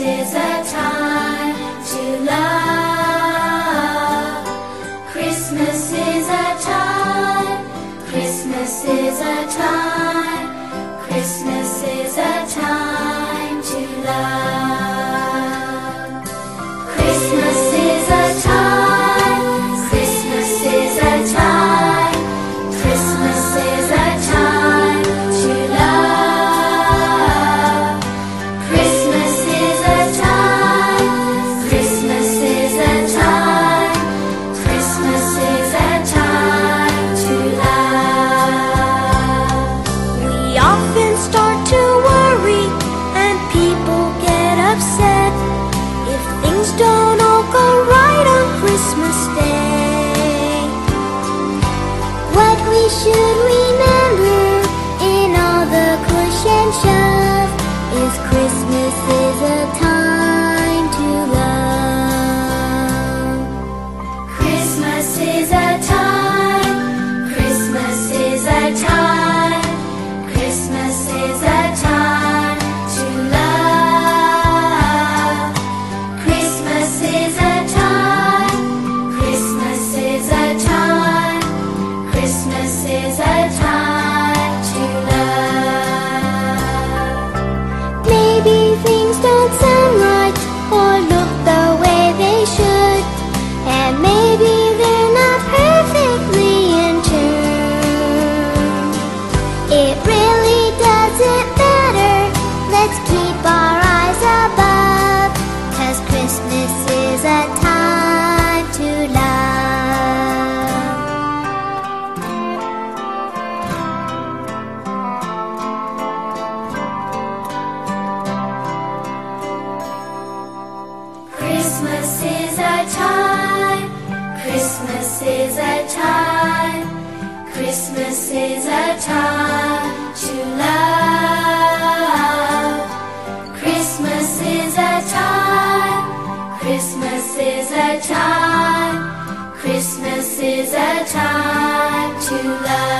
is a time to love. Christmas is a time, Christmas is a time, Christmas is a time to love. Upset if things don't all go right on Christmas Day. What we should remember in all the push and shove is Christmas is a time, Christmas is a time, Christmas is a time to love. Christmas is a time, Christmas is a time, Christmas is a time to love.